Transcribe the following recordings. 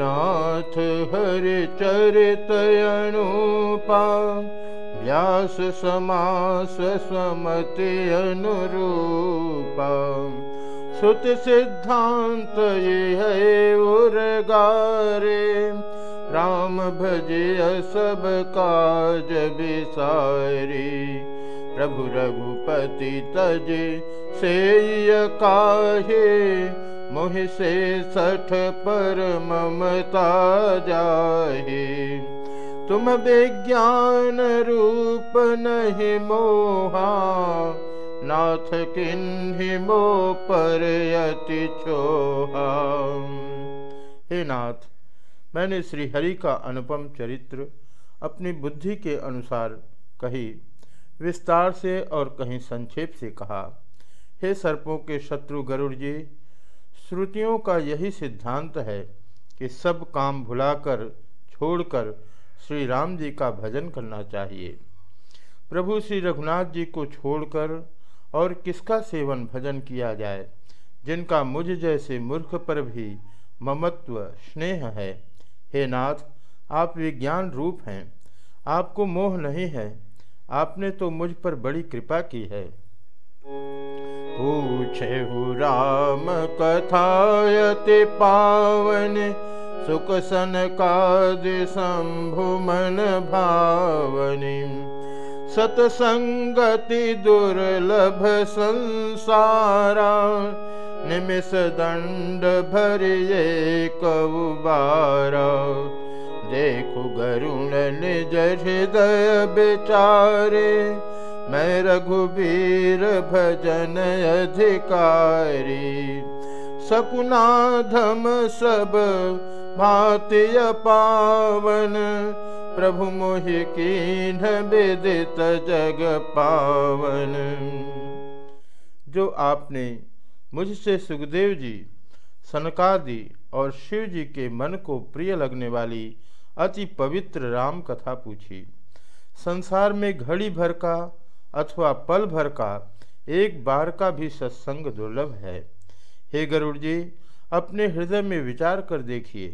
नाथ हरि चरित अनुपा व्यास समास समति अनुरूपा। सिद्धांत ये उर्गारे राम भजिय सब काज बिसारी। प्रभु रघुपति तज से काहे मोह से सठ पर ममता जाहे। तुम विज्ञान रूप नहीं मोहा, नाथ किन्हि मो पर अति छोहा। हे नाथ, मैंने श्री हरि का अनुपम चरित्र अपनी बुद्धि के अनुसार कही, विस्तार से और कहीं संक्षेप से कहा। हे सर्पों के शत्रु गरुड़ जी श्रुतियों का यही सिद्धांत है कि सब काम भुलाकर, छोड़कर श्री राम जी का भजन करना चाहिए। प्रभु श्री रघुनाथ जी को छोड़कर और किसका सेवन भजन किया जाए, जिनका मुझ जैसे मूर्ख पर भी ममत्व, स्नेह है? हे नाथ, आप विज्ञान रूप हैं, आपको मोह नहीं है, आपने तो मुझ पर बड़ी कृपा की है। पूछेहु राम कथयति पावनि सुखन्का शम्भुमन भावनि। सत्सङ्गति दुर्लभ संसारा निमिष दण्ड देखु गरुण निज हृदय विचारे मैं रघुबीर भजन अधिकारी सकुनाधम सब भात्य पावन, प्रभु मोहि विदित जग पावन। जो आपने मुझसे सुखदेव जी, सनकादि और शिव जी के मन को प्रिय लगने वाली अति पवित्र राम कथा पूछी। संसार में घड़ी भर का अथवा पल भर का एक बार का भी सत्संग दुर्लभ है। हे गरुड़ जी अपने हृदय में विचार कर देखिए,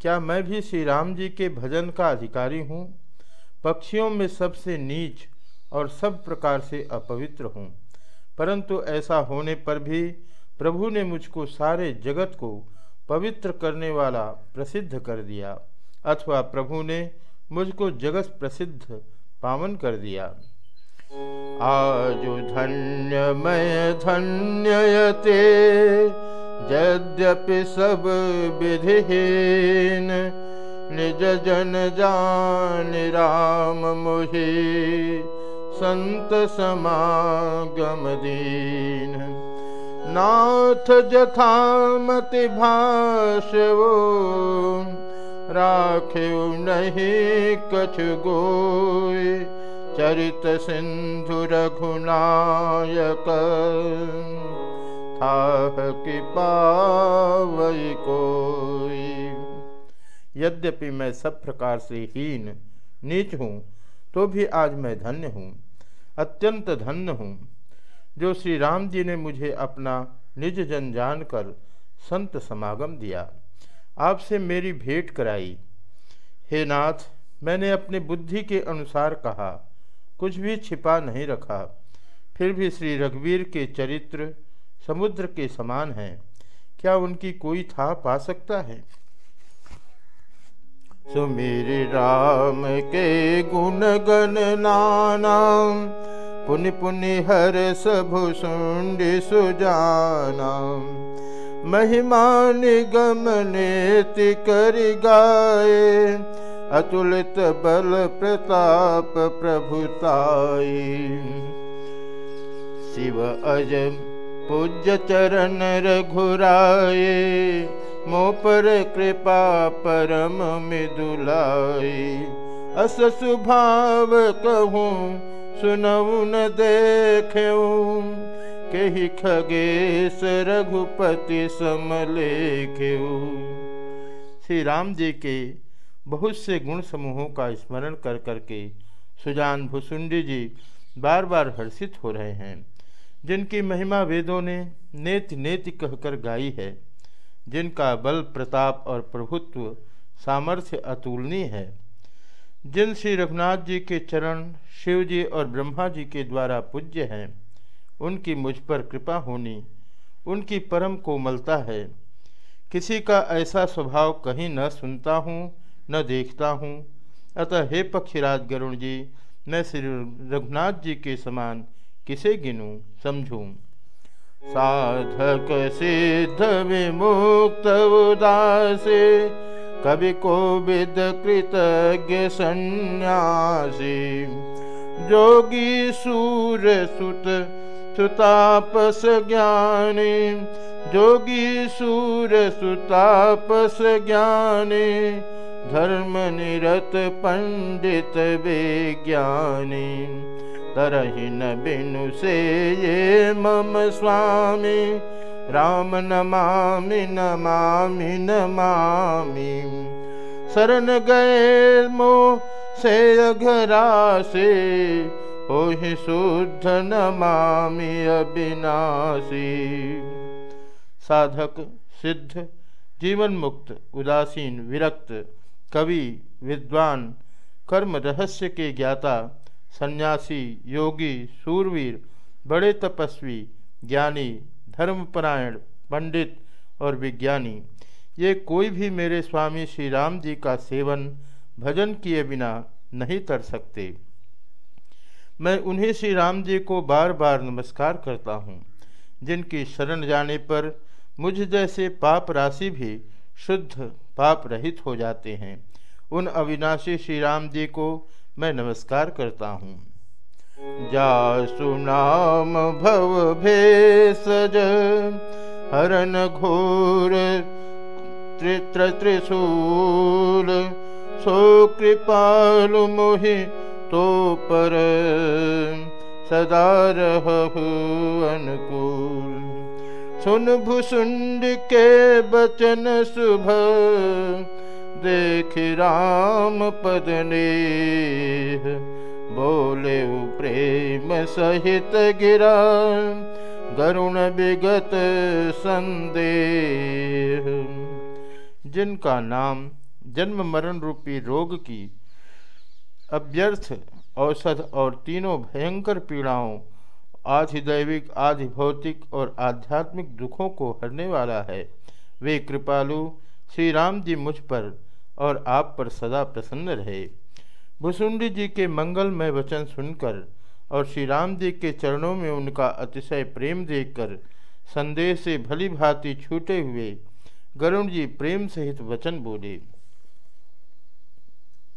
क्या मैं भी श्री राम जी के भजन का अधिकारी हूँ? पक्षियों में सबसे नीच और सब प्रकार से अपवित्र हूँ। परंतु ऐसा होने पर भी प्रभु ने मुझको सारे जगत को पवित्र करने वाला प्रसिद्ध कर दिया, अथवा प्रभु ने मुझको जगत प्रसिद्ध पावन कर दिया। आज धन्य मैं धन्यते यद्यपि सब विधिहीन, निज जन जान राम मुहि, संत समागम दीन। नाथ जथामति भाषवो राखे नहीं कछ गोय चरित सिंधु रघुनायक थाह कि पावई कोई। यद्यपि मैं सब प्रकार से हीन, नीच हूँ तो भी आज मैं धन्य हूँ, अत्यंत धन्य हूँ, जो श्री राम जी ने मुझे अपना निज जन जानकर संत समागम दिया, आपसे मेरी भेंट कराई। हे नाथ, मैंने अपनी बुद्धि के अनुसार कहा कुछ भी छिपा नहीं रखा। फिर भी श्री रघुवीर के चरित्र समुद्र के समान हैं। क्या उनकी कोई था पा सकता है? सुमीर राम के गुण गण नाना, पुनि पुनि हर सभु सुंड सुजाना। महिमा निगम नेति कर गाए अतुलित बल प्रताप प्रभुताई शिव अज पूज्य चरण रघुराए मो पर कृपा परम मिदुलाई। अस सुभाव कहूँ, सुनऊ न देखूँ कही खगेश रघुपति समलेख्यू श्री राम जी के बहुत से गुण समूहों का स्मरण कर करके सुजान भुसुंडी जी बार बार हर्षित हो रहे हैं। जिनकी महिमा वेदों ने नेति नेत कहकर गाई है, जिनका बल प्रताप और प्रभुत्व सामर्थ्य अतुलनीय है। जिन श्री रघुनाथ जी के चरण, शिव जी और ब्रह्मा जी के द्वारा पूज्य हैं, उनकी मुझ पर कृपा होनी, उनकी परम कोमलता है। किसी का ऐसा स्वभाव कहीं न सुनता हूँ न देखता हूँ। अतः हे पक्षीराज गरुण जी, मैं श्री रघुनाथ जी के समान किसे गिनूँ, समझूँ? साधक सिद्ध विमुक्त उदासी, कवि कोविद कृतज्ञ सन्यासी। जोगी सूर सुत, सुतापस ज्ञानी। जोगी सूर सुतापस ज्ञानी। धर्म निरत पंडित विज्ञानी, तरही न बिनु से ये मम स्वामी। राम नमामि नमामि नमामि शरण गए मो से अघरा से ही शुद्ध नमामि अविनाशी। साधक, सिद्ध जीवन मुक्त उदासीन, विरक्त कवि, विद्वान, कर्म रहस्य के ज्ञाता, सन्यासी, योगी, सूरवीर, बड़े तपस्वी, ज्ञानी, धर्मपरायण, पंडित और विज्ञानी। ये कोई भी मेरे स्वामी श्री राम जी का सेवन, भजन किए बिना नहीं कर सकते। मैं उन्हीं श्री राम जी को बार बार नमस्कार करता हूँ, जिनकी शरण जाने पर मुझ जैसे पाप राशि भी शुद्ध पाप रहित हो जाते हैं। उन अविनाशी श्री राम जी को मैं नमस्कार करता हूँ। जा सुनाम भव भेषज, हरन घोर त्रित्र त्रिशूल, सो कृपालु मोहि तो पर, सदा रहु अनुकूल। सुन भुसुंड के बचन शुभ। देख राम पदने बोले प्रेम सहित गिरा। गरुण विगत संदेह। जिनका नाम जन्म मरण रूपी रोग की अभ्यर्थ औषध और तीनों भयंकर पीड़ाओं आधि दैविक आधि भौतिक और आध्यात्मिक दुखों को हरने वाला है। वे कृपालु श्री राम जी मुझ पर और आप पर सदा प्रसन्न रहे। भुसुंडी जी के मंगलमय वचन सुनकर और श्री राम जी के चरणों में उनका अतिशय प्रेम देखकर संदेह से भली भांति छूटे हुए गरुण जी प्रेम सहित वचन बोले।